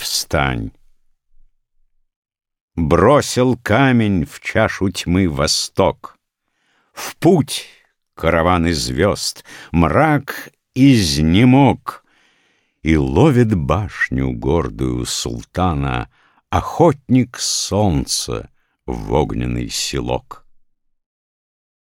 Встань! Бросил камень в чашу тьмы восток. В путь караван из звезд, мрак изнемог, И ловит башню гордую султана Охотник солнца в огненный селок.